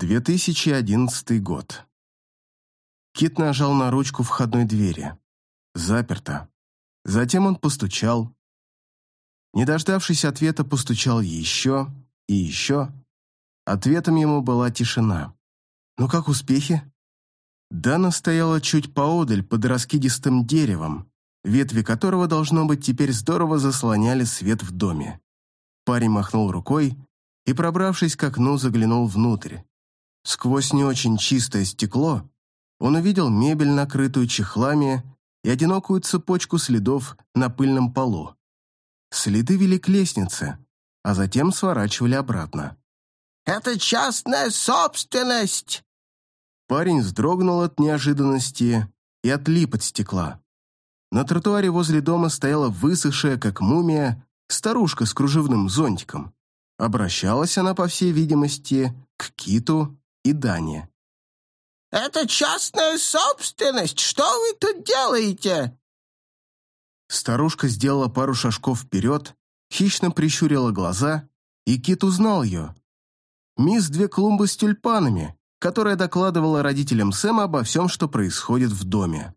2011 год. Кит нажал на ручку входной двери. Заперто. Затем он постучал. Не дождавшись ответа, постучал еще и еще. Ответом ему была тишина. «Ну как успехи?» Дана стояла чуть поодаль под раскидистым деревом, ветви которого, должно быть, теперь здорово заслоняли свет в доме. Парень махнул рукой и, пробравшись к окну, заглянул внутрь. Сквозь не очень чистое стекло он увидел мебель, накрытую чехлами, и одинокую цепочку следов на пыльном полу. Следы вели к лестнице, а затем сворачивали обратно. «Это частная собственность!» Парень вздрогнул от неожиданности и отлип от стекла. На тротуаре возле дома стояла высохшая, как мумия, старушка с кружевным зонтиком. Обращалась она, по всей видимости, к Киту и Дане. «Это частная собственность! Что вы тут делаете?» Старушка сделала пару шажков вперед, хищно прищурила глаза, и Кит узнал ее. Мисс Две Клумбы с тюльпанами, которая докладывала родителям Сэма обо всем, что происходит в доме.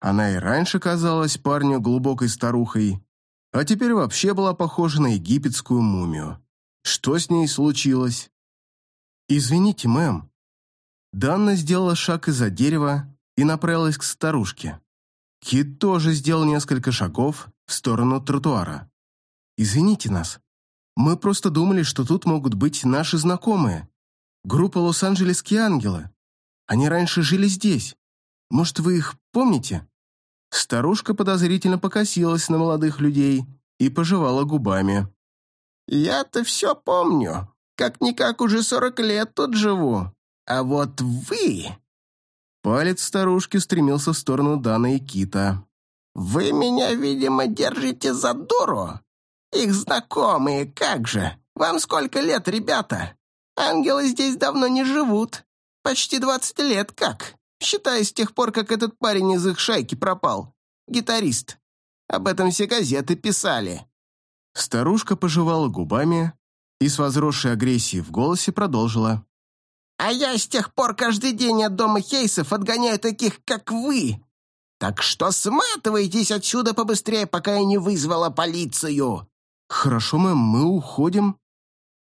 Она и раньше казалась парню глубокой старухой, а теперь вообще была похожа на египетскую мумию. Что с ней случилось? «Извините, мэм». Данна сделала шаг из-за дерева и направилась к старушке. Кит тоже сделал несколько шагов в сторону тротуара. «Извините нас. Мы просто думали, что тут могут быть наши знакомые. Группа «Лос-Анджелесские ангелы». Они раньше жили здесь. Может, вы их помните?» Старушка подозрительно покосилась на молодых людей и пожевала губами. «Я-то все помню. Как-никак уже сорок лет тут живу. А вот вы...» Палец старушки стремился в сторону Дана и Кита. «Вы меня, видимо, держите за дуру. Их знакомые, как же. Вам сколько лет, ребята? Ангелы здесь давно не живут. Почти двадцать лет как, считая с тех пор, как этот парень из их шайки пропал. Гитарист. Об этом все газеты писали». Старушка пожевала губами и с возросшей агрессией в голосе продолжила. А я с тех пор каждый день от дома Хейсов отгоняю таких, как вы. Так что сматывайтесь отсюда побыстрее, пока я не вызвала полицию». «Хорошо, мэм, мы уходим».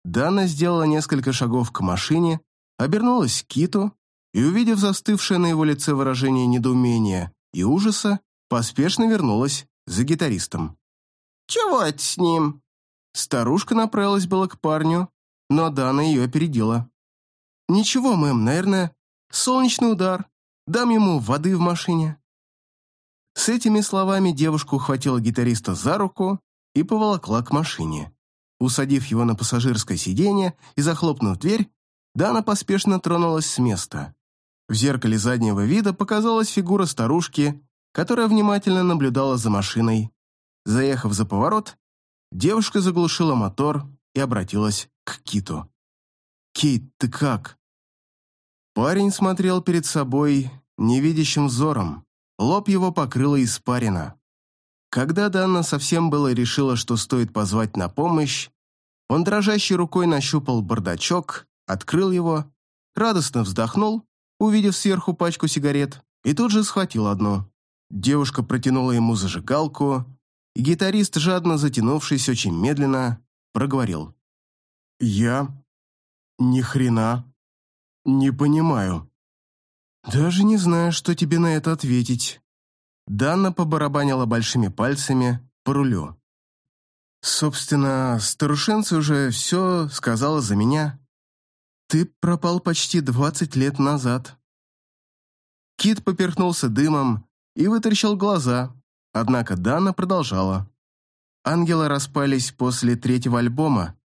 Дана сделала несколько шагов к машине, обернулась к Киту и, увидев застывшее на его лице выражение недоумения и ужаса, поспешно вернулась за гитаристом. «Чего это с ним?» Старушка направилась было к парню, но Дана ее опередила. «Ничего, мэм, наверное, солнечный удар. Дам ему воды в машине». С этими словами девушка ухватила гитариста за руку и поволокла к машине. Усадив его на пассажирское сиденье и захлопнув дверь, Дана поспешно тронулась с места. В зеркале заднего вида показалась фигура старушки, которая внимательно наблюдала за машиной. Заехав за поворот, девушка заглушила мотор и обратилась к Киту. «Кит, ты как?» Парень смотрел перед собой невидящим взором. Лоб его покрыло испарина. Когда Данна совсем было решила, что стоит позвать на помощь, он дрожащей рукой нащупал бардачок, открыл его, радостно вздохнул, увидев сверху пачку сигарет, и тут же схватил одну. Девушка протянула ему зажигалку, и гитарист, жадно затянувшись очень медленно, проговорил. «Я... ни хрена «Не понимаю». «Даже не знаю, что тебе на это ответить». Данна побарабанила большими пальцами по рулю. «Собственно, старушенца уже все сказала за меня. Ты пропал почти двадцать лет назад». Кит поперхнулся дымом и вытаращил глаза, однако Дана продолжала. Ангелы распались после третьего альбома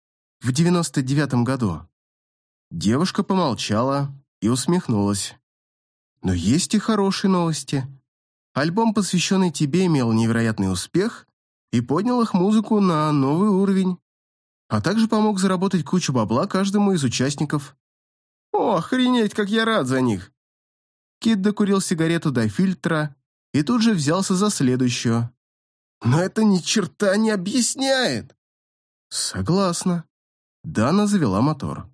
в девяносто девятом году. Девушка помолчала и усмехнулась. Но есть и хорошие новости. Альбом, посвященный тебе, имел невероятный успех и поднял их музыку на новый уровень, а также помог заработать кучу бабла каждому из участников. О, охренеть, как я рад за них! Кит докурил сигарету до фильтра и тут же взялся за следующую. Но это ни черта не объясняет. Согласна. Дана завела мотор.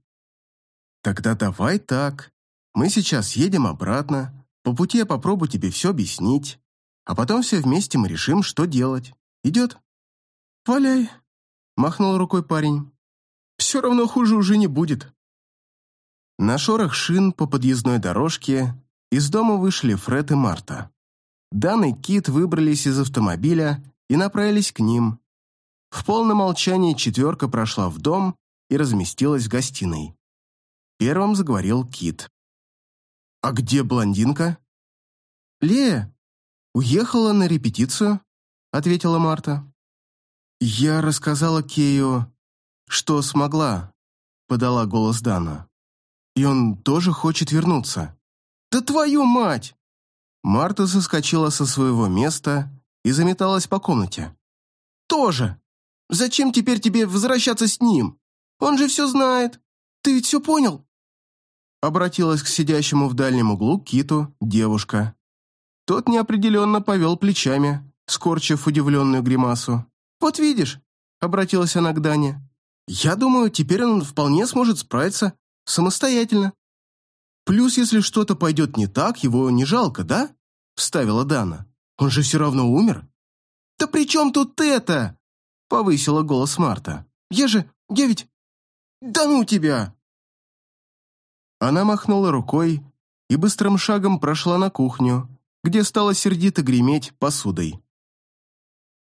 Тогда давай так. Мы сейчас едем обратно. По пути я попробую тебе все объяснить. А потом все вместе мы решим, что делать. Идет? Валяй, махнул рукой парень. Все равно хуже уже не будет. На шорох шин по подъездной дорожке из дома вышли Фред и Марта. Дан и Кит выбрались из автомобиля и направились к ним. В полном молчании четверка прошла в дом и разместилась в гостиной. Первым заговорил Кит. «А где блондинка?» «Лея уехала на репетицию», — ответила Марта. «Я рассказала Кею, что смогла», — подала голос Дана. «И он тоже хочет вернуться». «Да твою мать!» Марта соскочила со своего места и заметалась по комнате. «Тоже! Зачем теперь тебе возвращаться с ним? Он же все знает. Ты ведь все понял?» Обратилась к сидящему в дальнем углу Киту девушка. Тот неопределенно повел плечами, скорчив удивленную гримасу. «Вот видишь», — обратилась она к Дане, «я думаю, теперь он вполне сможет справиться самостоятельно». «Плюс, если что-то пойдет не так, его не жалко, да?» — вставила Дана. «Он же все равно умер». «Да при чем тут это?» — повысила голос Марта. «Я же... я ведь... да ну тебя!» Она махнула рукой и быстрым шагом прошла на кухню, где стала сердито греметь посудой.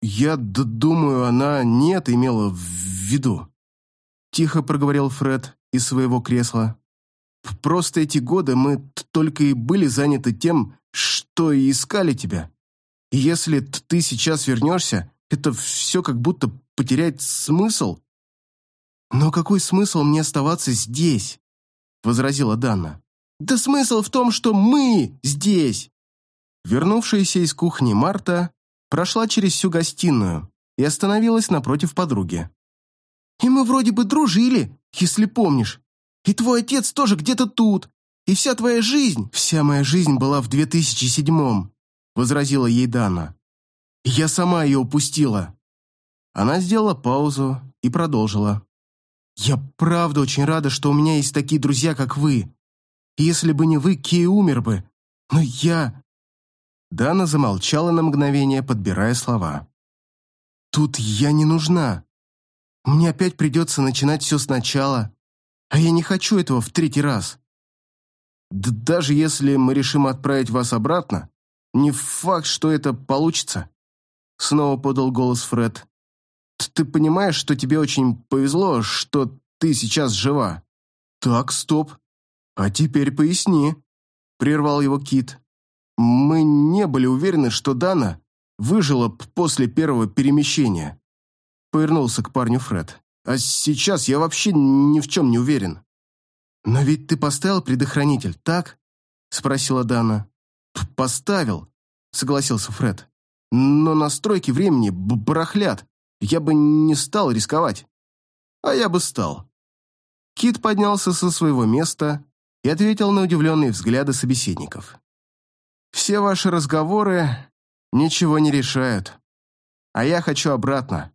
«Я думаю, она не это имела в виду», — тихо проговорил Фред из своего кресла. «Просто эти годы мы только и были заняты тем, что и искали тебя. И если ты сейчас вернешься, это все как будто потеряет смысл». «Но какой смысл мне оставаться здесь?» — возразила Дана. «Да смысл в том, что мы здесь!» Вернувшаяся из кухни Марта прошла через всю гостиную и остановилась напротив подруги. «И мы вроде бы дружили, если помнишь. И твой отец тоже где-то тут. И вся твоя жизнь...» «Вся моя жизнь была в 2007-м», — возразила ей Дана. «Я сама ее упустила». Она сделала паузу и продолжила. Я правда очень рада, что у меня есть такие друзья, как вы. Если бы не вы, Кей умер бы. Но я...» Дана замолчала на мгновение, подбирая слова. «Тут я не нужна. Мне опять придется начинать все сначала, а я не хочу этого в третий раз. Д даже если мы решим отправить вас обратно, не факт, что это получится», снова подал голос Фред ты понимаешь, что тебе очень повезло, что ты сейчас жива?» «Так, стоп. А теперь поясни», — прервал его Кит. «Мы не были уверены, что Дана выжила после первого перемещения», — повернулся к парню Фред. «А сейчас я вообще ни в чем не уверен». «Но ведь ты поставил предохранитель, так?» — спросила Дана. «Поставил», — согласился Фред. «Но настройки времени барахлят я бы не стал рисковать. А я бы стал. Кит поднялся со своего места и ответил на удивленные взгляды собеседников. «Все ваши разговоры ничего не решают. А я хочу обратно.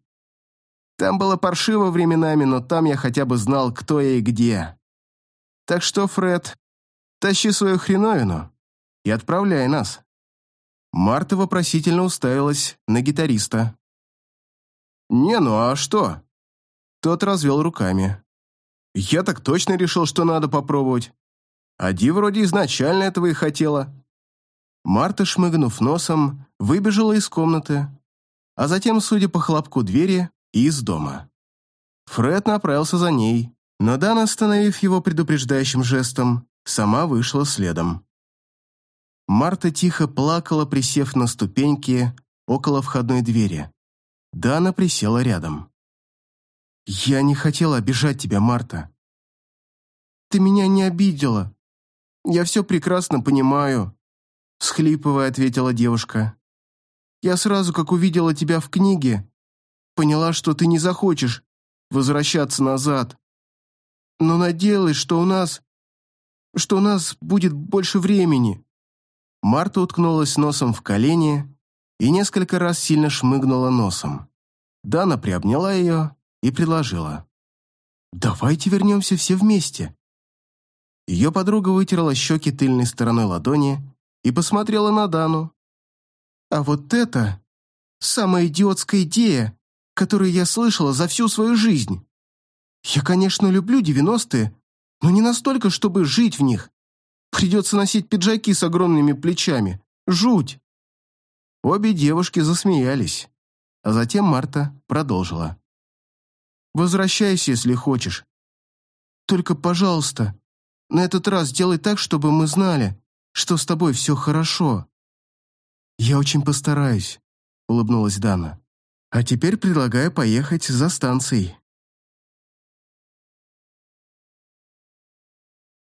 Там было паршиво временами, но там я хотя бы знал, кто я и где. Так что, Фред, тащи свою хреновину и отправляй нас». Марта вопросительно уставилась на гитариста. «Не, ну а что?» Тот развел руками. «Я так точно решил, что надо попробовать. А Ди вроде изначально этого и хотела». Марта, шмыгнув носом, выбежала из комнаты, а затем, судя по хлопку двери, и из дома. Фред направился за ней, но Дана, остановив его предупреждающим жестом, сама вышла следом. Марта тихо плакала, присев на ступеньки около входной двери. Дана присела рядом. «Я не хотела обижать тебя, Марта. Ты меня не обидела. Я все прекрасно понимаю», — схлипывая, ответила девушка. «Я сразу, как увидела тебя в книге, поняла, что ты не захочешь возвращаться назад. Но надеялась, что у нас... что у нас будет больше времени». Марта уткнулась носом в колени и несколько раз сильно шмыгнула носом. Дана приобняла ее и предложила. «Давайте вернемся все вместе. Ее подруга вытерла щеки тыльной стороной ладони и посмотрела на Дану. «А вот это самая идиотская идея, которую я слышала за всю свою жизнь. Я, конечно, люблю девяностые, но не настолько, чтобы жить в них. Придется носить пиджаки с огромными плечами. Жуть!» Обе девушки засмеялись, а затем Марта продолжила. «Возвращайся, если хочешь. Только, пожалуйста, на этот раз сделай так, чтобы мы знали, что с тобой все хорошо». «Я очень постараюсь», — улыбнулась Дана. «А теперь предлагаю поехать за станцией.